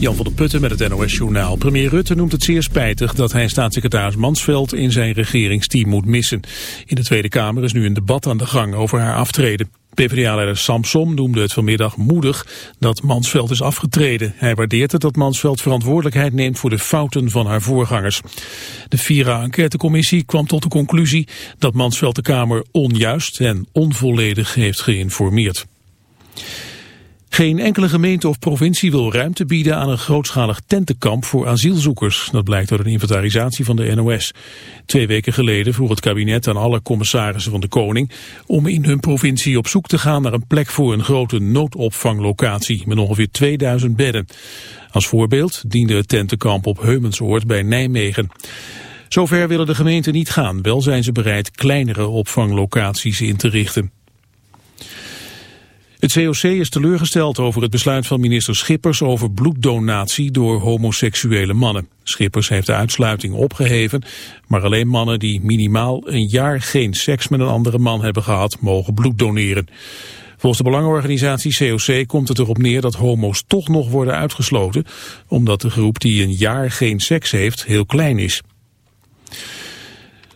Jan van der Putten met het NOS-journaal. Premier Rutte noemt het zeer spijtig dat hij staatssecretaris Mansveld in zijn regeringsteam moet missen. In de Tweede Kamer is nu een debat aan de gang over haar aftreden. PvdA-leider Samsom noemde het vanmiddag moedig dat Mansveld is afgetreden. Hij waardeert het dat Mansveld verantwoordelijkheid neemt voor de fouten van haar voorgangers. De Vira-enquêtecommissie kwam tot de conclusie dat Mansveld de Kamer onjuist en onvolledig heeft geïnformeerd. Geen enkele gemeente of provincie wil ruimte bieden aan een grootschalig tentenkamp voor asielzoekers. Dat blijkt uit een inventarisatie van de NOS. Twee weken geleden vroeg het kabinet aan alle commissarissen van de Koning om in hun provincie op zoek te gaan naar een plek voor een grote noodopvanglocatie met ongeveer 2000 bedden. Als voorbeeld diende het tentenkamp op Heumensoord bij Nijmegen. Zover willen de gemeenten niet gaan, wel zijn ze bereid kleinere opvanglocaties in te richten. Het COC is teleurgesteld over het besluit van minister Schippers over bloeddonatie door homoseksuele mannen. Schippers heeft de uitsluiting opgeheven, maar alleen mannen die minimaal een jaar geen seks met een andere man hebben gehad, mogen bloed doneren. Volgens de belangenorganisatie COC komt het erop neer dat homo's toch nog worden uitgesloten, omdat de groep die een jaar geen seks heeft heel klein is.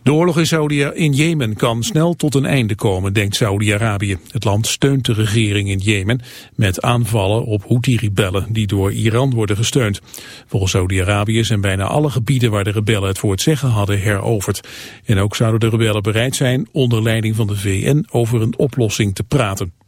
De oorlog in, Saudi in Jemen kan snel tot een einde komen, denkt Saudi-Arabië. Het land steunt de regering in Jemen met aanvallen op Houthi-rebellen die door Iran worden gesteund. Volgens Saudi-Arabië zijn bijna alle gebieden waar de rebellen het voor het zeggen hadden heroverd. En ook zouden de rebellen bereid zijn onder leiding van de VN over een oplossing te praten.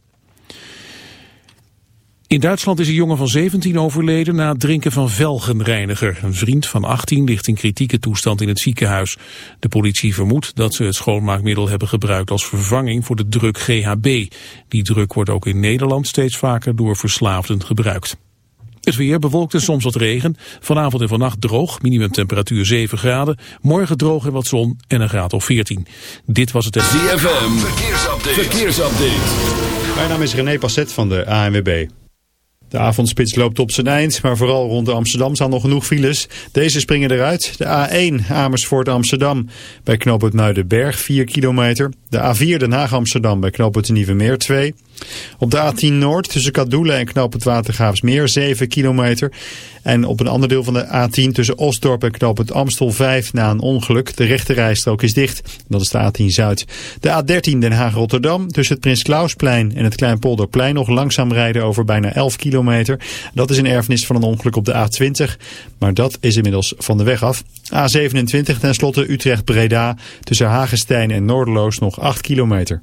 In Duitsland is een jongen van 17 overleden na het drinken van velgenreiniger. Een vriend van 18 ligt in kritieke toestand in het ziekenhuis. De politie vermoedt dat ze het schoonmaakmiddel hebben gebruikt als vervanging voor de druk GHB. Die druk wordt ook in Nederland steeds vaker door verslaafden gebruikt. Het weer bewolkt en soms wat regen. Vanavond en vannacht droog, minimumtemperatuur 7 graden. Morgen droog en wat zon en een graad of 14. Dit was het... ZFM, verkeersupdate. verkeersupdate. Mijn naam is René Passet van de ANWB. De avondspits loopt op zijn eind, maar vooral rond Amsterdam staan nog genoeg files. Deze springen eruit. De A1 Amersfoort Amsterdam bij knooppunt Muidenberg 4 kilometer. De A4 Den Haag Amsterdam bij knooppunt Nieuwe Meer 2. Op de A10 Noord tussen Kadoelen en knooppunt Watergraafsmeer 7 kilometer. En op een ander deel van de A10 tussen Osdorp en knooppunt Amstel 5 na een ongeluk. De rechte rijstrook is dicht. Dat is de A10 Zuid. De A13 Den Haag-Rotterdam tussen het Prins Klausplein en het Kleinpolderplein nog langzaam rijden over bijna 11 kilometer. Dat is een erfenis van een ongeluk op de A20. Maar dat is inmiddels van de weg af. A27 tenslotte Utrecht-Breda tussen Hagestein en Noorderloos nog 8 kilometer.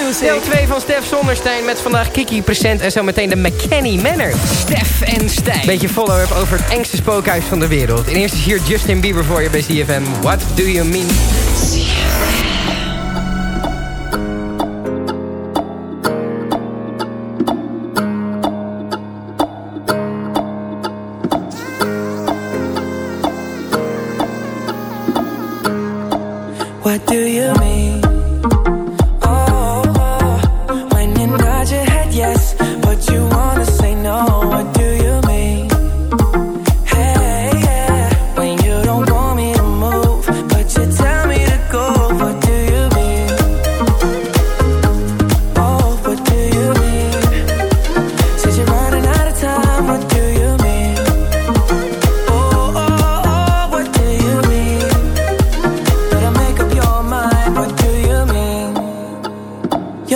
Music. Deel 2 van Stef Zonderstein met vandaag Kiki present en zometeen de McKenny Manor. Stef en Stijn. Beetje follow-up over het engste spookhuis van de wereld. En eerst is hier Justin Bieber voor je bij CFM. What do you mean?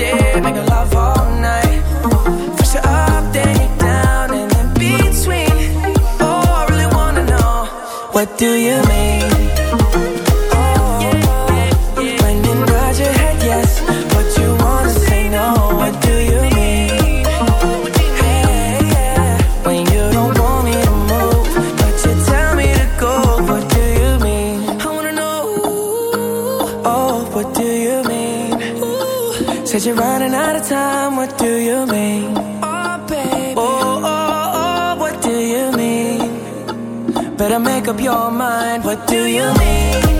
Love all night. You're up, then you're down, and in between. Oh, I really wanna know what do you mean? Said you're running out of time. What do you mean? Oh, baby. Oh, oh, oh, what do you mean? Better make up your mind. What do you mean?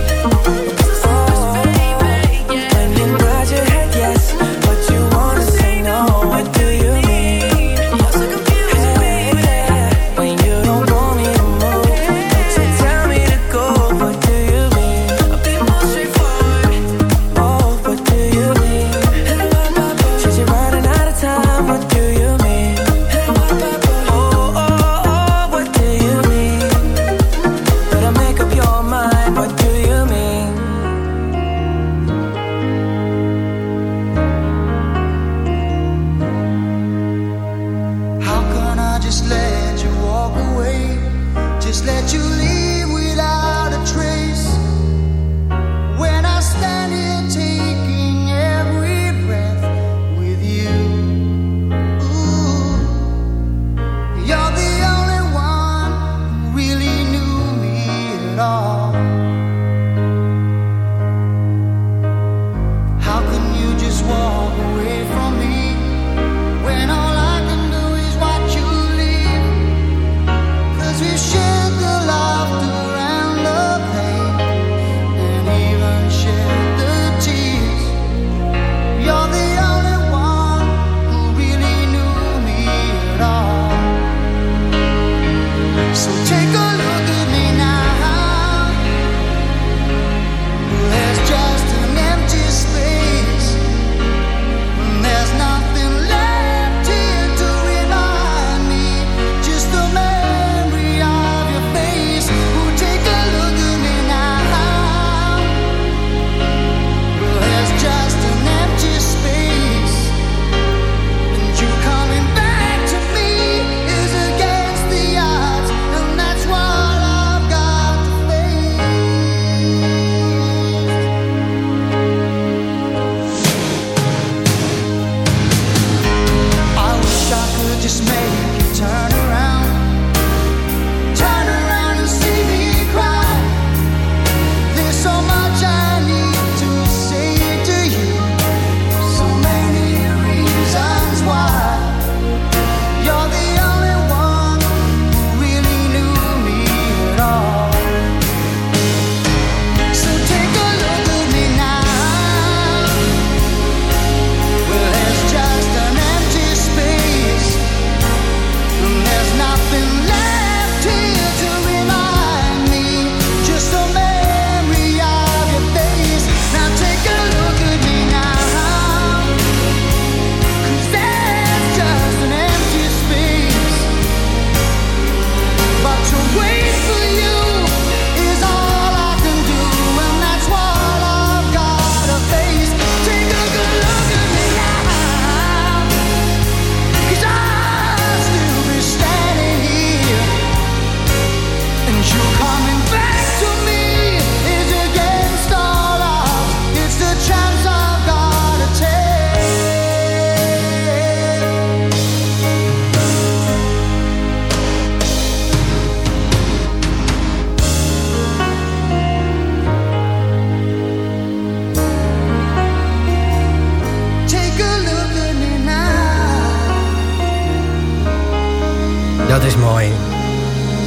Is mooi.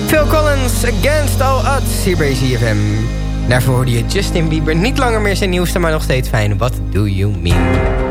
Phil Collins, Against All Odds, hier bij ZFM. Daarvoor hoorde je Justin Bieber. Niet langer meer zijn nieuwste, maar nog steeds fijn. What do you mean?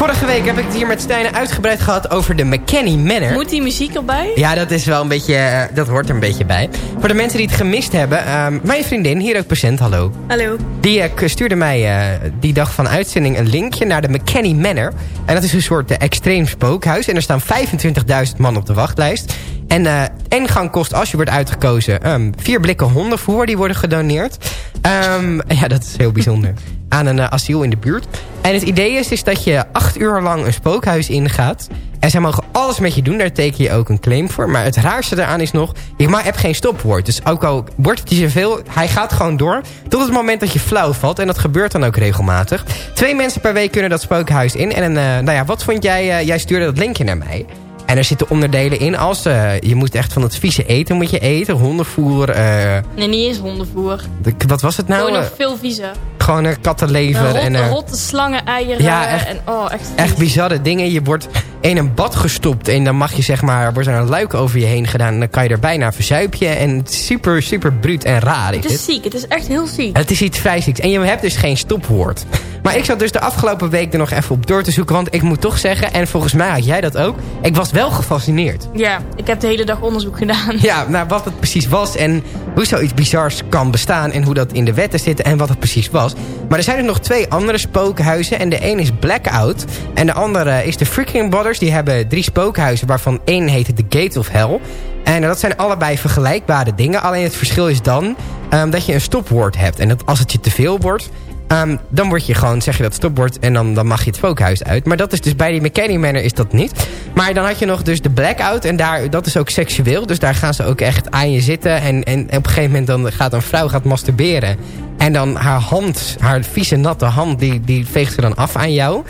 Vorige week heb ik het hier met Stijnen uitgebreid gehad over de McKenny Manor. Moet die muziek erbij? Ja, dat is wel een beetje, eh, dat hoort er een beetje bij. Voor de mensen die het gemist hebben, ehm, mijn vriendin, hier ook present, hallo. Hallo. Die eh, stuurde mij eh, die dag van uitzending een linkje naar de McKenny Manor. En dat is een soort extreem spookhuis. En er staan 25.000 man op de wachtlijst. En eh één gang kost, als je wordt uitgekozen, ehm, vier blikken hondenvoer. Die worden gedoneerd. Ehm, ja, dat is heel bijzonder. Aan een eh, asiel in de buurt. En het idee is, is dat je acht uur lang een spookhuis ingaat. En zij mogen alles met je doen. Daar teken je ook een claim voor. Maar het raarste daaraan is nog... Je ma- hebt geen stopwoord. Dus ook al wordt het je zoveel... Hij gaat gewoon door. Tot het moment dat je flauw valt. En dat gebeurt dan ook regelmatig. Twee mensen per week kunnen dat spookhuis in. En eh, nou ja, wat vond jij... jij stuurde dat linkje naar mij. En er zitten onderdelen in als... eh, je moet echt van het vieze eten moet je eten. Hondenvoer. eh, Nee, niet eens hondenvoer. de- wat was het nou? Gewoon Eh, nog veel viezer. gewoon een kattenlever. En, eh, rotte slangen, eieren. Ja, echt- En, oh, echt, Echt bizarre dingen. Je wordt in een bad gestopt en dan mag je zeg maar... wordt er een luik over je heen gedaan en dan kan je er bijna verzuipen. En is super, super bruut en raar Het is is het. ziek. Het is echt heel ziek. Het is iets vrij zieks. En je hebt dus geen stopwoord. Maar ik zat dus de afgelopen week er nog even op door te zoeken. Want ik moet toch zeggen, en volgens mij had jij dat ook... ik was wel gefascineerd. Ja, ik heb de hele dag onderzoek gedaan. Ja, naar wat het precies was en hoe zoiets bizars kan bestaan... en hoe dat in de wetten zit en wat het precies was. Maar er zijn er nog twee andere spookhuizen en de een is Blackout... en de andere is de Freaking Die hebben drie spookhuizen waarvan één heet The Gate of Hell... En dat zijn allebei vergelijkbare dingen. Alleen het verschil is dan ehm, dat je een stopwoord hebt. En dat als het je te veel wordt, ehm, dan word je gewoon, zeg je dat stopwoord... en dan, dan mag je het spookhuis uit. Maar dat is dus bij die McKenny Manor is dat niet. Maar dan had je nog dus de blackout. En daar, dat is ook seksueel. Dus daar gaan ze ook echt aan je zitten. En, en op een gegeven moment dan gaat een vrouw gaat masturberen. En dan haar hand, haar vieze natte hand, die, die veegt ze dan af aan jou.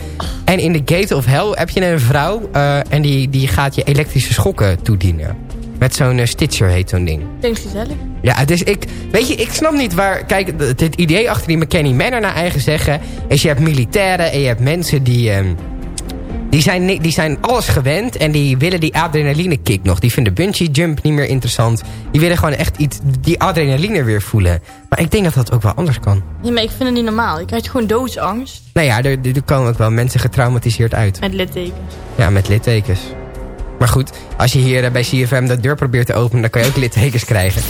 En in de Gate of Hell heb je een vrouw... eh, en die, die gaat je elektrische schokken toedienen. Met zo'n eh, Stitcher heet zo'n ding. Klinkt gezellig. Ja, het is, ik, weet je, ik snap niet waar... Kijk, het, idee achter die McKenny Manor naar eigen zeggen... is je hebt militairen en je hebt mensen die... ehm, die zijn, die zijn alles gewend en die willen die adrenaline kick nog. Die vinden bungee jump niet meer interessant. Die willen gewoon echt iets, die adrenaline weer voelen. Maar ik denk dat dat ook wel anders kan. Nee, maar ik vind het niet normaal. Ik krijg gewoon doodsangst Nou ja, er, er komen ook wel mensen getraumatiseerd uit. met littekens. Ja, met littekens. Maar goed, als je hier eh, bij CFM de deur probeert te openen... dan kan je ook littekens krijgen.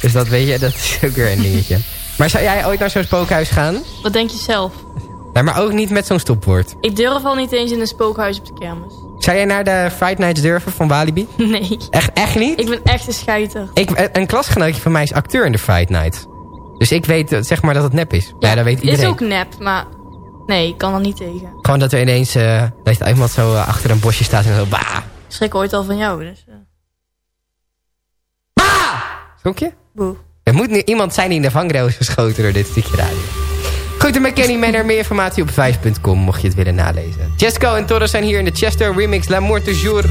Dus dat weet je, dat is ook weer een dingetje. Maar zou jij ooit naar zo'n spookhuis gaan? Wat denk je zelf? Nee, maar ook niet met zo'n stopwoord. Ik durf al niet eens in een spookhuis op de kermis. Zou jij naar de Fright Nights durven van Walibi? Nee. Echt, echt niet? Ik ben echt een scheiter. Ik, een klasgenootje van mij is acteur in de Fright Night. Dus ik weet eh, zeg maar dat het nep is. Ja, dat weet iedereen. Is ook nep, maar nee, ik kan er niet tegen. Gewoon dat er ineens eh, dat iemand zo eh, achter een bosje staat en zo... Bah! Ik schrik ooit al van jou, dus... eh, Schrok je? boe. Er moet nu iemand zijn die in de vangrail is geschoten door dit stukje radio. Goed, de McKenny Manor. Meer informatie op 5.com mocht je het willen nalezen. Jesco en Torres zijn hier in de Chester remix L'amour toujours.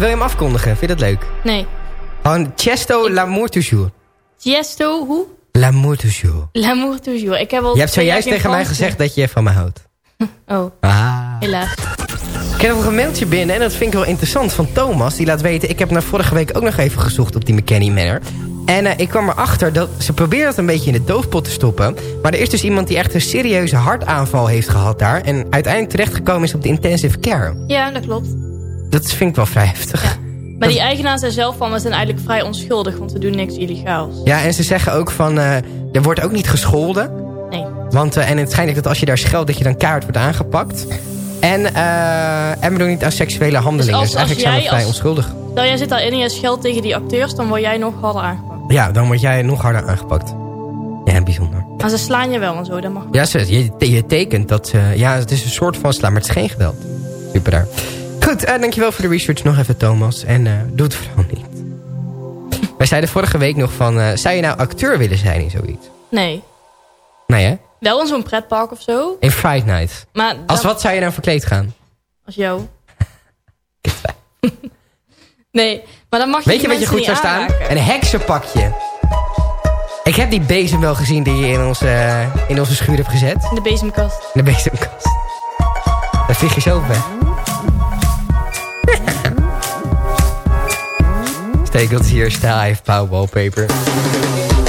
Wil je, hem afkondigen? Vind je dat leuk? Nee. Gewoon Chesto L'amour toujours. Tiesto, hoe? L'amour toujours. L'amour toujours. Ik heb al Je hebt zojuist tegen mij gezegd dat je van me houdt. Oh, Ah. helaas. Ik heb nog een mailtje binnen en dat vind ik wel interessant van Thomas. Die laat weten, ik heb na vorige week ook nog even gezocht op die McKenny Manor. En eh, ik kwam erachter dat ze probeert het een beetje in de doofpot te stoppen. Maar er is dus iemand die echt een serieuze hartaanval heeft gehad daar. En uiteindelijk terechtgekomen is op de intensive care. Ja, dat klopt. Dat vind ik wel vrij heftig. Maar die eigenaar zei zelf van, we zijn eigenlijk vrij onschuldig, want we doen niks illegaals. Ja, en ze zeggen ook van, eh, er wordt ook niet gescholden. Nee. Want, eh, en het schijnt dat als je daar scheldt, dat je dan kaart wordt aangepakt. En, eh, en we doen niet aan seksuele handelingen. als- Dus, eigenlijk als zijn we jij vrij als- onschuldig. Stel, jij zit daarin en je scheldt tegen die acteurs, dan word jij nog harder aangepakt. Ja, dan word jij nog harder aangepakt. Ja, bijzonder. Maar ze slaan je wel en zo, dat mag Ja, ze, je, je tekent dat ze... Ja, het is een soort van slaan, maar het is geen geweld. Super daar. Goed, eh, dankjewel voor de research nog even, Thomas. En eh, doe het vooral niet. Wij zeiden vorige week nog van... eh, zou je nou acteur willen zijn in zoiets? Nee. Nee, hè? Wel in zo'n pretpark of zo. In Fright Night. Maar Als wat zou je nou verkleed gaan? Als jou. nee, maar dan mag je Weet je wat je goed zou staan? aanraken. Een heksenpakje. Ik heb die bezem wel gezien die je in onze, in onze schuur hebt gezet. In de bezemkast. In de bezemkast. Daar vlieg je zo weg. Stay Guns your Style 5 Wallpaper.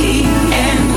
Has the key and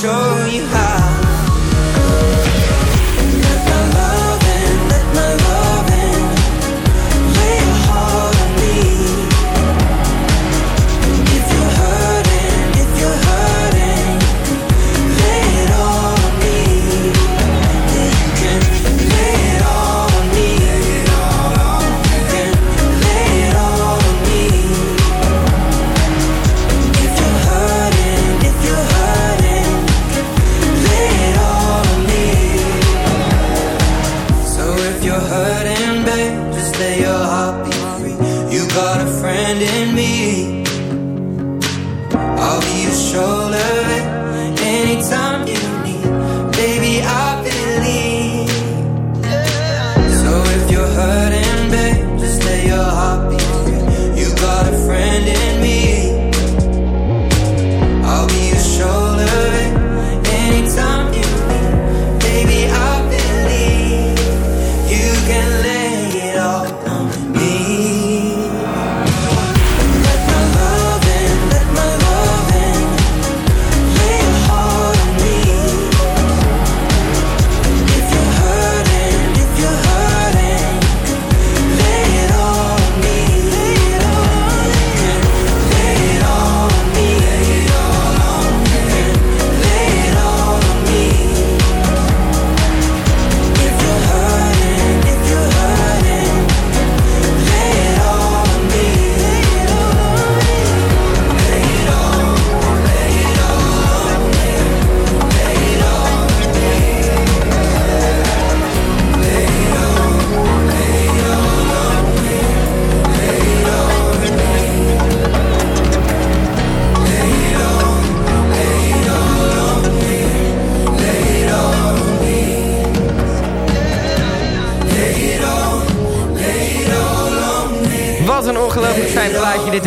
show you how.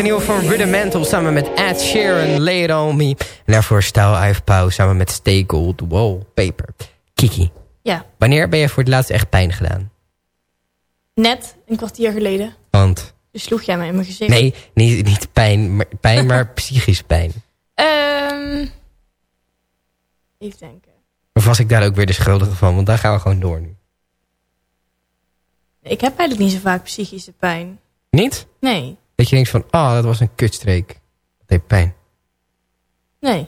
Een nieuwe van Rudimental samen met Ed Sheeran, Lay It On Me. En daarvoor Style Ive Pauw samen met Stay Gold Wallpaper. Kiki, Ja, wanneer ben je voor het laatst echt pijn gedaan? net een kwartier geleden. Want, Dus sloeg jij mij in mijn gezicht. nee, niet, niet pijn, maar, pijn, maar psychisch pijn. Ehm even denken. Of was ik daar ook weer de schuldige van? Want daar gaan we gewoon door nu. Ik heb eigenlijk niet zo vaak psychische pijn. Niet? Nee, Dat je denkt van, oh, dat was een kutstreek. Dat deed pijn. nee.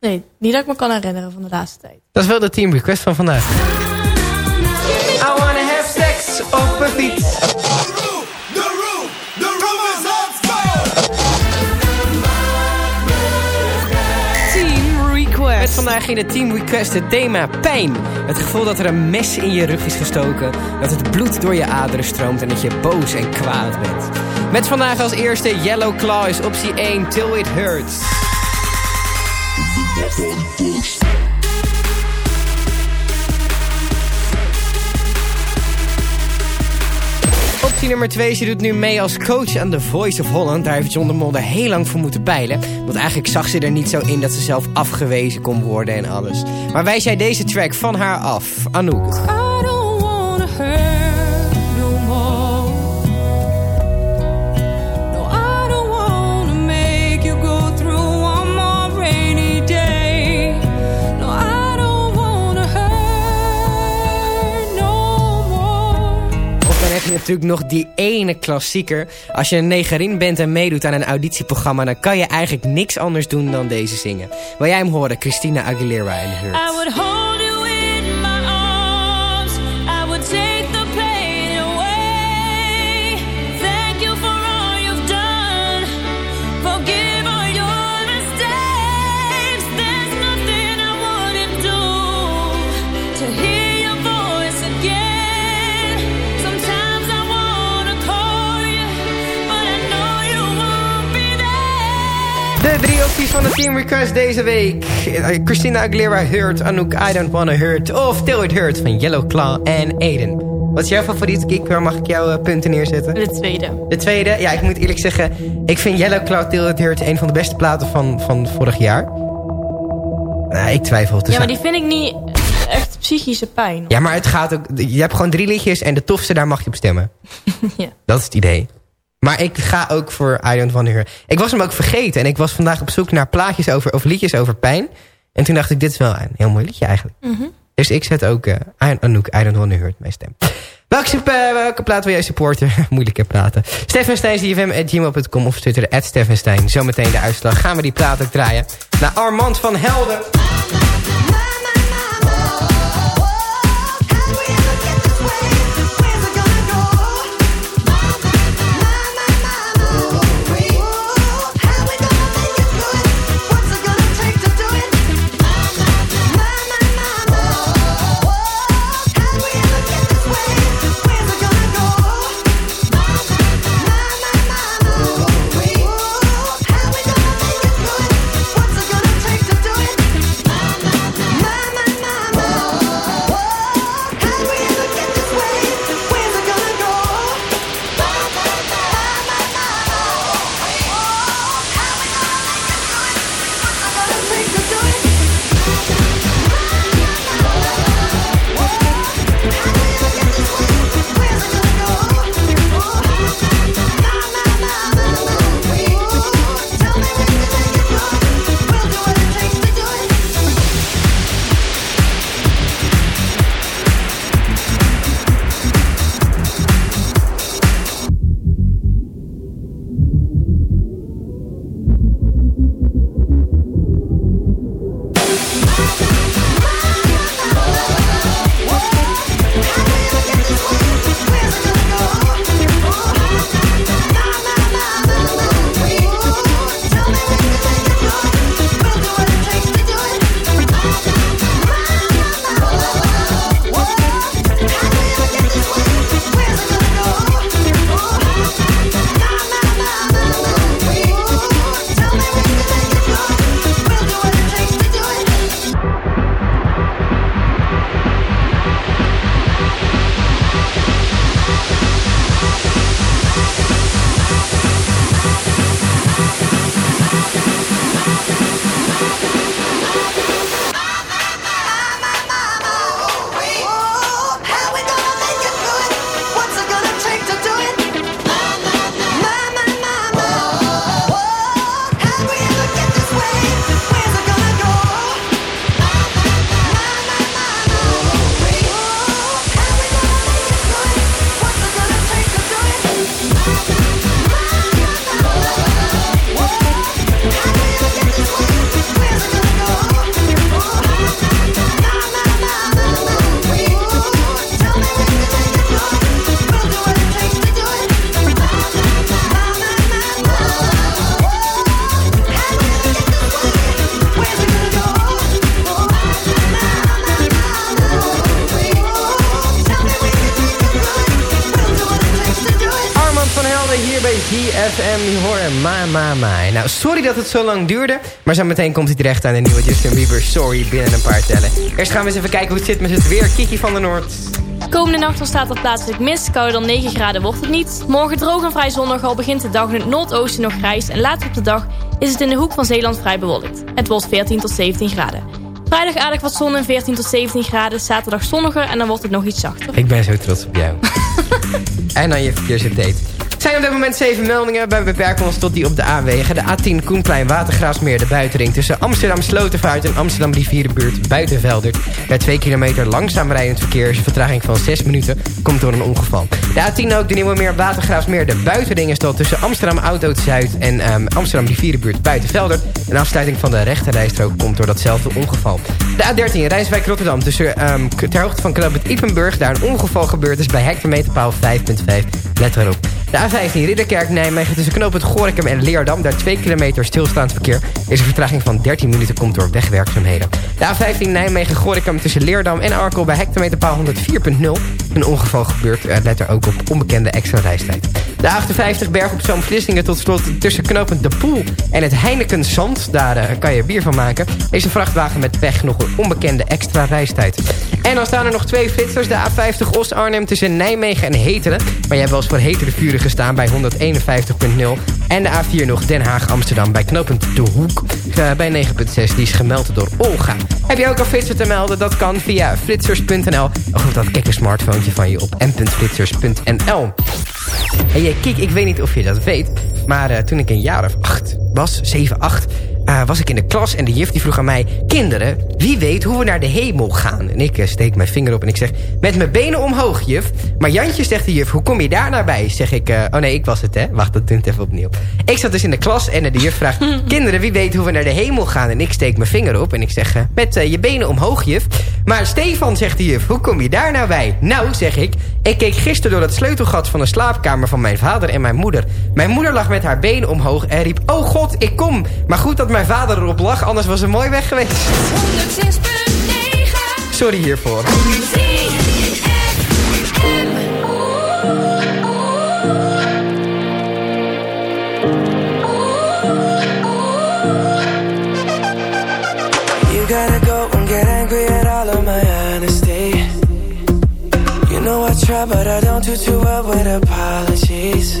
Nee, niet dat ik me kan herinneren van de laatste tijd. Dat is wel de team request van vandaag. I wanna have sex op een fiets. Team Request. Met vandaag in de Team Request het thema pijn. Het gevoel dat er een mes in je rug is gestoken. Dat het bloed door je aderen stroomt en dat je boos en kwaad bent. Met vandaag als eerste Yellow Claw is optie 1 Till It Hurts. positie nummer 2. Ze doet nu mee als coach aan The Voice of Holland. Daar heeft John de Mol heel lang voor moeten peilen. Want eigenlijk zag ze er niet zo in dat ze zelf afgewezen kon worden en alles. Maar wij jij deze track van haar af. Anouk. Natuurlijk nog die ene klassieker. Als je een negerin bent en meedoet aan een auditieprogramma... dan kan je eigenlijk niks anders doen dan deze zingen. Wil jij hem horen? Christina Aguilera en Hurt. I would hold van de Team Request deze week. Eh, Christina Aguilera Hurt, Anouk I Don't Wanna Hurt... of Till It Hurt van Yellow Claw en Aiden. Wat is jouw favoriete kick? Waar mag ik jouw eh, punten neerzetten? De tweede. De tweede, ja, ik moet eerlijk zeggen... ik vind Yellow Claw Till It Hurt een van de beste platen van, van vorig jaar. Nou, ik twijfel. Ja, tussen- maar die vind ik niet echt psychische pijn. ja, maar het gaat ook... Je hebt gewoon drie liedjes en de tofste, daar mag je op stemmen. Ja. Dat is het idee. Maar ik ga ook voor I Don't Wanna Hurt. Ik was hem ook vergeten. En ik was vandaag op zoek naar plaatjes over, of liedjes over pijn. En toen dacht ik, dit is wel een heel mooi liedje eigenlijk. Mhm. Dus ik zet ook eh I- Anouk, I Don't Wanna mijn stem. Welke, eh, welke plaat wil jij supporten? Moeilijke platen. Steffenstein, gmail.com of Twitter, at Steffenstein. Zometeen de uitslag. Gaan we die plaat ook draaien. Naar Armand van Helden. Dat het zo lang duurde, maar zo meteen komt hij terecht aan de nieuwe Justin Bieber Sorry binnen een paar tellen. Eerst gaan we eens even kijken hoe het zit met het weer. Kiki van der Noord. Komende nacht ontstaat er plaatselijk mist. Kouder dan 9 graden wordt het niet. Morgen droog en vrij zonnig, al begint de dag in het noordoosten nog grijs. En later op de dag is het in de hoek van Zeeland vrij bewolkt. Het wordt 14 tot 17 graden. Vrijdag aardig wat zon en 14 tot 17 graden. Zaterdag zonniger en dan wordt het nog iets zachter. Ik ben zo trots op jou. en dan je verkeersupdate. Zijn op dit moment zeven meldingen. Wij beperken ons tot die op de A-wegen. De A10 Koenplein Watergraafsmeer, de buitenring... tussen Amsterdam Slotervaart en Amsterdam Rivierenbuurt Buitenveldert. Daar 2 kilometer langzaam rijdend verkeer is een vertraging van 6 minuten. Komt door een ongeval. De A10 ook de Nieuwe Meer Watergraafsmeer. De buitenring is dat tussen Amsterdam Oud Zuid en ehm, Amsterdam Rivierenbuurt Buitenveldert. Een afsluiting van de rechterrijstrook komt door datzelfde ongeval. De A13 Rijswijk Rotterdam tussen ehm, ter hoogte van Knoopend Ippenburg. Daar een ongeval gebeurd is bij hectometerpaal 5.5. Let erop. De A15 Ridderkerk Nijmegen tussen knooppunt Gorinchem en Leerdam. Daar 2 kilometer stilstaand verkeer. Is een vertraging van 13 minuten komt door wegwerkzaamheden. De A15 Nijmegen Gorinchem tussen Leerdam en Arkel bij hectometerpaal 104.0. Een ongeval gebeurt. eh, Let er ook op onbekende extra reistijd. De A58 Berg op Zoom Vlissingen tot slot tussen knooppunt De Poel en het Heineken Zand. Daar eh, kan je bier van maken. Is een vrachtwagen met pech nog een onbekende extra reistijd. En dan staan er nog twee flitsers. De A50 Os-Arnhem tussen Nijmegen en Heteren. Maar jij hebt wel eens voor Heteren vuren gestaan bij 151.0. En de A4 nog Den Haag-Amsterdam bij knooppunt De Hoek. eh, bij 9.6. Die is gemeld door Olga. Heb je ook al flitser te melden? Dat kan via flitsers.nl. Of dat gekke smartphone van je op m.flitsers.nl. Hey eh, Kik, ik weet niet of je dat weet... maar eh, toen ik een jaar of acht was, 7, 8... eh, was ik in de klas en de juf die vroeg aan mij... Kinderen, wie weet hoe we naar de hemel gaan? En ik eh, steek mijn vinger op en ik zeg... Met mijn benen omhoog, juf. Maar Jantje zegt de juf, hoe kom je daar naar bij? Zeg ik, eh, oh nee, ik was het, hè. Wacht, dat doe ik even opnieuw. Ik zat dus in de klas en de juf vraagt... Kinderen, wie weet hoe we naar de hemel gaan? En ik steek mijn vinger op en ik zeg... met je benen omhoog, juf. Maar Stefan, zegt de juf, hoe kom je daar nou bij? Nou, zeg ik... Ik keek gisteren door het sleutelgat van de slaapkamer van mijn vader en mijn moeder. Mijn moeder lag met haar benen omhoog en riep... Oh god, ik kom. Maar goed dat mijn vader erop lag, anders was ze mooi weg geweest. 106.9 Sorry hiervoor. You gotta go and get angry at all of my honesty. You know I try, but I don't do too well with apologies.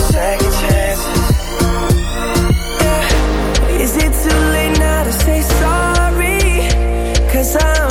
time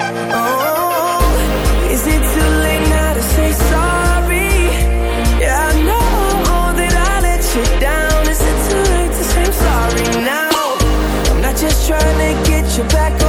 To get you back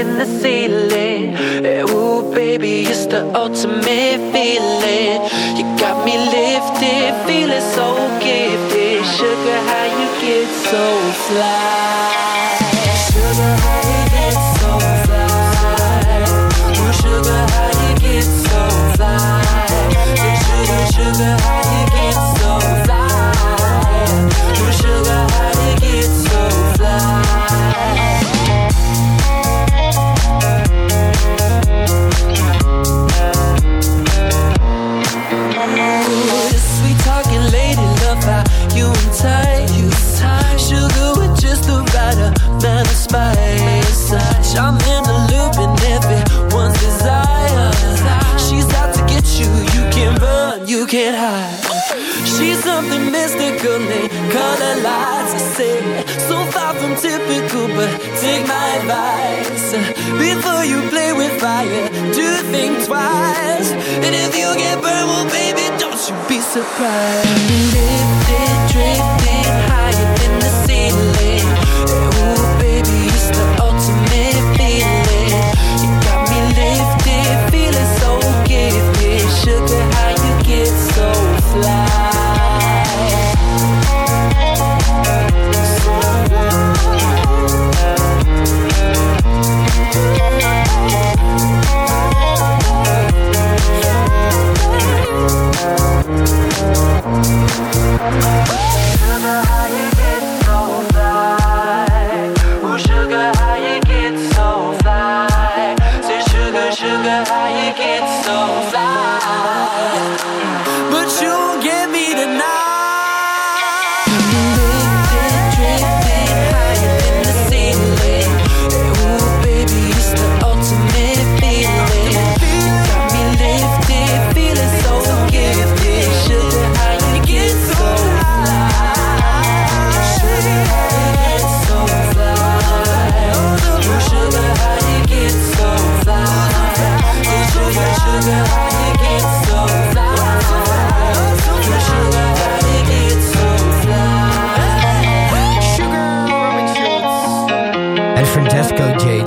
in the ceiling. Ooh, baby, it's the ultimate feeling. You got me lifted, feeling so gifted. Sugar, how you get so fly? surprise. Make it so fly.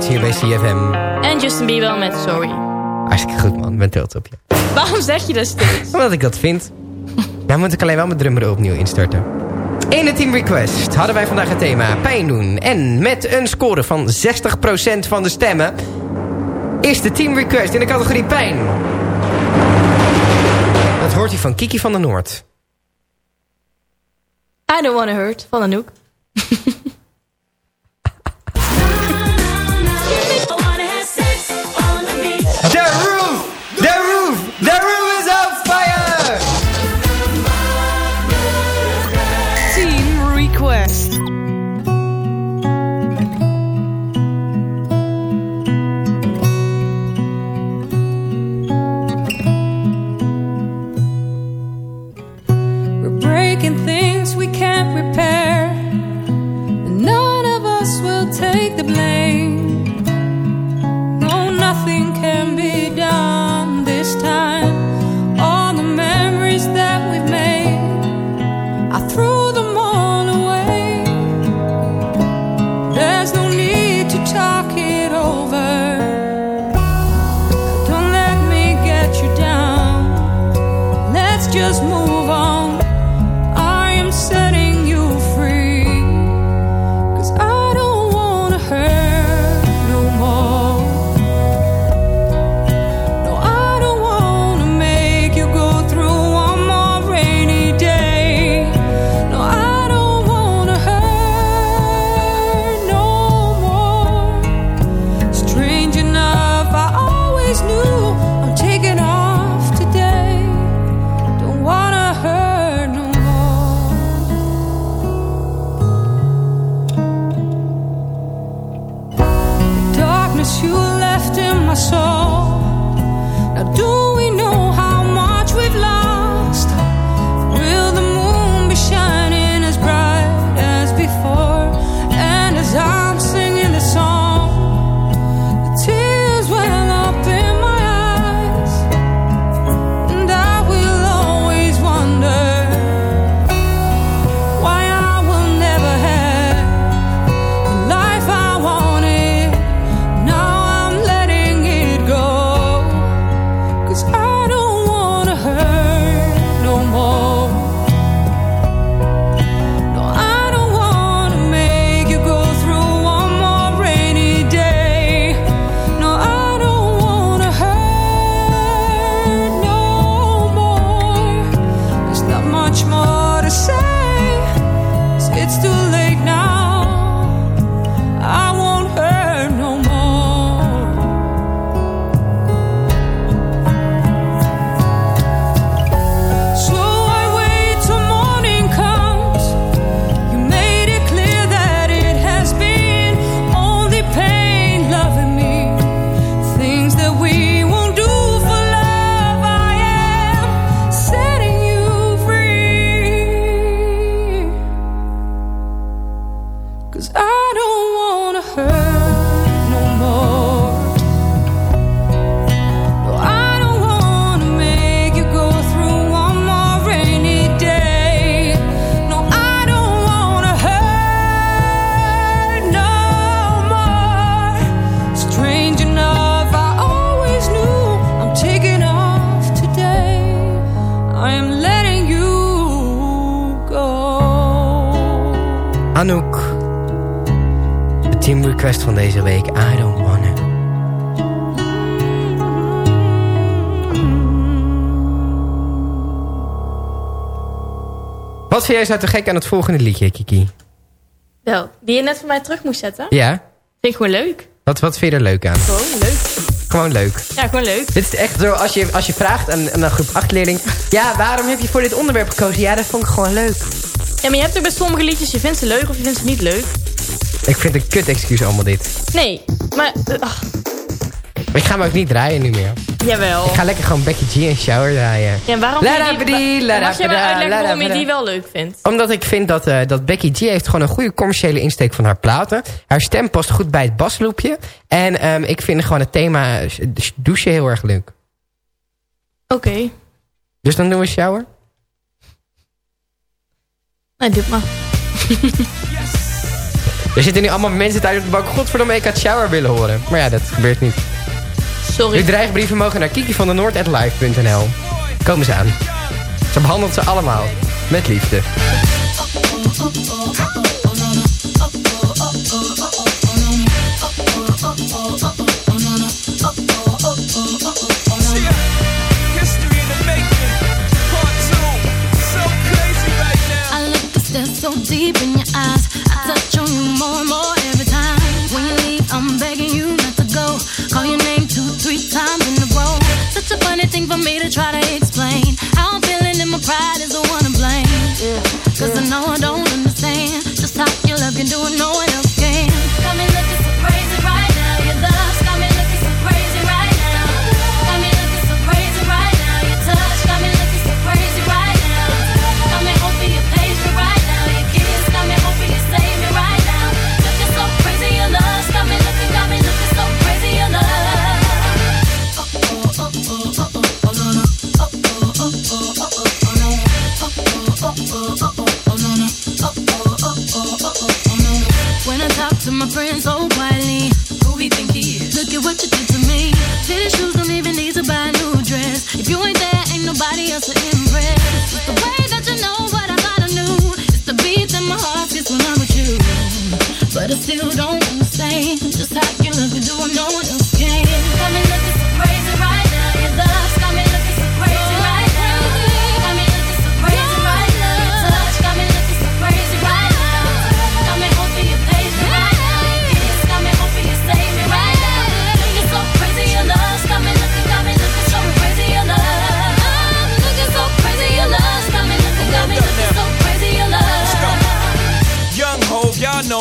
Hier bij CFM. En Justin Bieber met Sorry. Hartstikke goed man, ben trots op je. Waarom zeg je dat steeds? Omdat ik dat vind. Dan moet ik alleen wel mijn drummer opnieuw instarten. In de Team Request hadden wij vandaag het thema pijn doen. En met een score van 60% van de stemmen... is de Team Request in de categorie pijn. Dat hoort u van Kiki van der Noord. I Don't Wanna Hurt van Anouk. Wat vind jij zo te gek aan het volgende liedje, Kiki? Wel, die je net voor mij terug moest zetten. Ja? Vind ik gewoon leuk. Wat, wat vind je er leuk aan? Gewoon leuk. Gewoon leuk. Ja, gewoon leuk. Dit is echt zo, als je, als je vraagt aan, aan een groep 8 leerling... Ja, waarom heb je voor dit onderwerp gekozen? Ja, dat vond ik gewoon leuk. Ja, maar je hebt ook bij sommige liedjes, je vindt ze leuk of je vindt ze niet leuk. Ik vind het een kut excuus allemaal dit. Nee, maar... eh, ach, Ik ga hem ook niet draaien nu meer. Jawel. Ik ga lekker gewoon Becky G en Shower draaien. Ja, waarom La je die... di, la Mag je uitleggen waarom je die wel leuk vindt? Omdat ik vind dat, eh, dat Becky G heeft gewoon een goede commerciële insteek van haar platen. Haar stem past goed bij het basloopje. En ehm, ik vind gewoon het thema eh, douchen heel erg leuk. Oké. Dus dan doen we Shower. Nou, doe maar. Er zitten nu allemaal mensen thuis op de bank. Godverdomme, ik had Shower willen horen. Maar ja, dat gebeurt niet. Sorry. Uw dreigbrieven mogen naar Kiki van de Noord@live.nl. Komen ze aan. Ze behandelt ze allemaal. Met liefde. So deep in your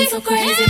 Me so crazy,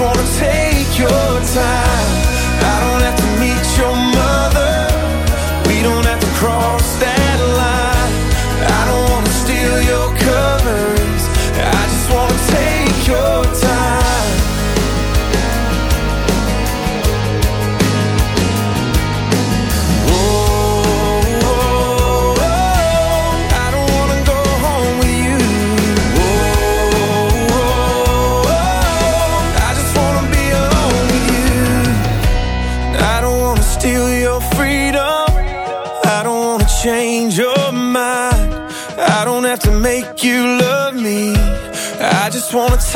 wanna take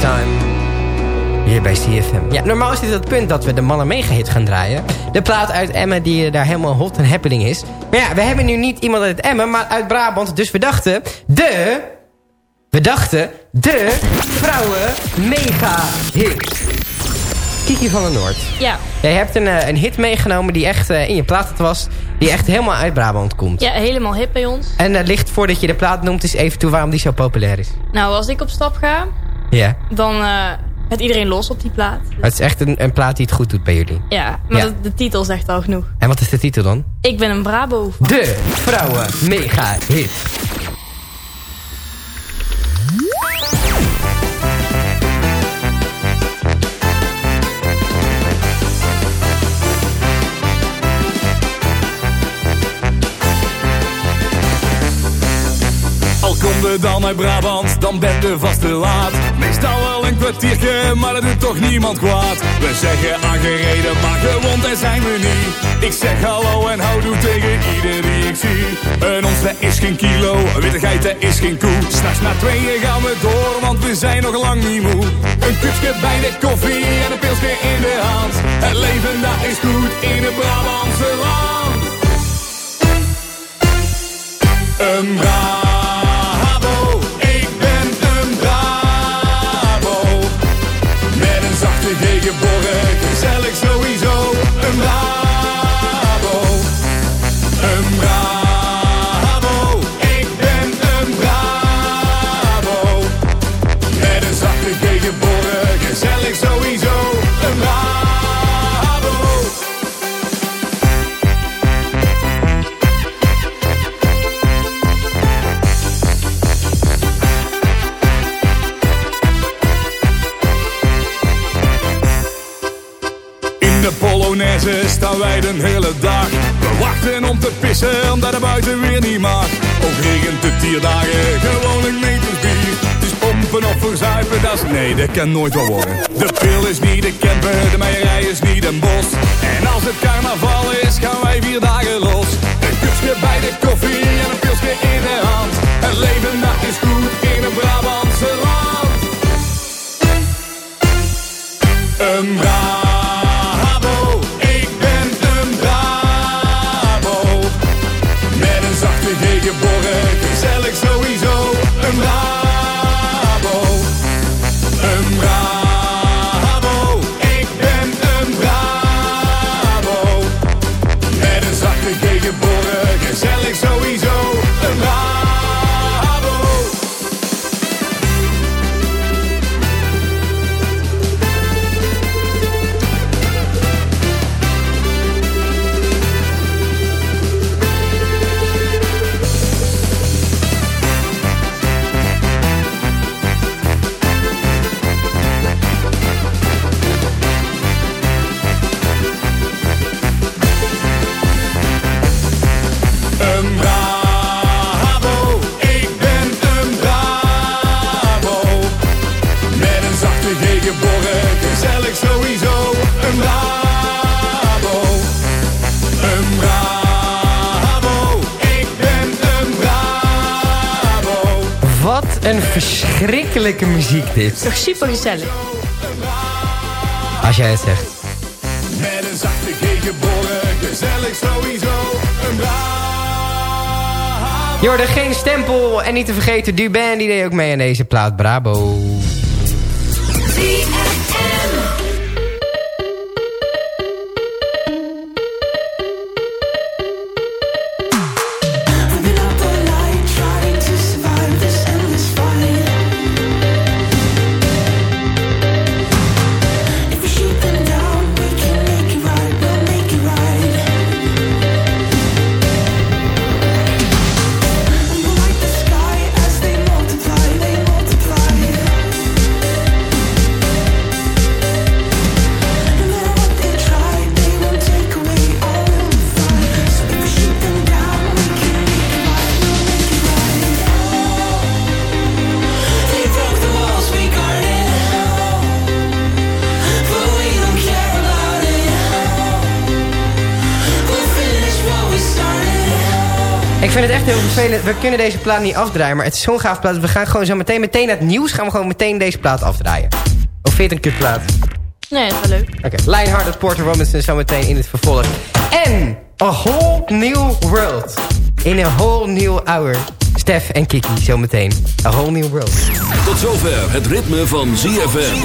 Time. Hier bij CFM. Ja, normaal is dit het punt dat we de mannen megahit gaan draaien. De plaat uit Emmen die eh, daar helemaal hot en happening is. Maar ja, we hebben nu niet iemand uit Emmen, maar uit Brabant. Dus we dachten, de... We dachten, de vrouwen mega hit. Kiki van der Noord. Ja. Jij hebt een, eh, een hit meegenomen die echt eh, in je plaat was. Die echt helemaal uit Brabant komt. ja, helemaal hip bij ons. En het ligt voordat je de plaat noemt, is even toe waarom die zo populair is. Nou, als ik op stap ga, Ja. dan het iedereen los op die plaat. Het is echt een, een plaat die het goed doet bij jullie. Ja, maar Ja. De, de titel zegt al genoeg. En wat is de titel dan? Ik ben een Brabo. De vrouwen mega hit. Dan uit Brabant, dan ben je vast te laat. Meestal wel een kwartiertje, maar dat doet toch niemand kwaad. We zeggen aangereden, maar gewond en zijn we niet. Ik zeg hallo en houdoe tegen ieder die ik zie. Een ons is geen kilo, een witte geiten is geen koe. S'nachts na tweeën gaan we door, want we zijn nog lang niet moe. Een kutsje bij de koffie en een pilsje in de hand. Het leven dat is goed in het Brabantse land. Een Bravo, de hele dag. We wachten om te pissen omdat het buiten weer niet mag. Ook regent het hier dagen, gewoon een meters bier. Dus pompen of verzuipen, dat is nee, dat kan nooit wel worden. De pil is niet de camper, de meierij is niet een bos. En als het carnaval is, gaan wij vier dagen los. Een kusje bij de koffie en een pilsje in de hand. Het leven dat is goed in een Brabantse land. Een Bravo, een verschrikkelijke muziek dit. Toch super gezellig. Als jij het zegt. Met een zachte geboren, gezellig sowieso. Een hoorde geen stempel en niet te vergeten, Duban die deed ook mee aan deze plaat. Bravo. Heel vervelend. We kunnen deze plaat niet afdraaien, maar het is zo'n gaaf plaat. We gaan gewoon zo meteen, meteen naar het nieuws, gaan we gewoon meteen deze plaat afdraaien. Of vind je het een kutplaat? Nee, dat is wel leuk. Oké, Lionheart Porter Robinson zometeen in het vervolg. En A Whole New World. In a whole new hour. Stef en Kiki zometeen. A Whole New World. Tot zover het ritme van ZFM.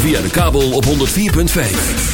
Via de kabel op 104.5.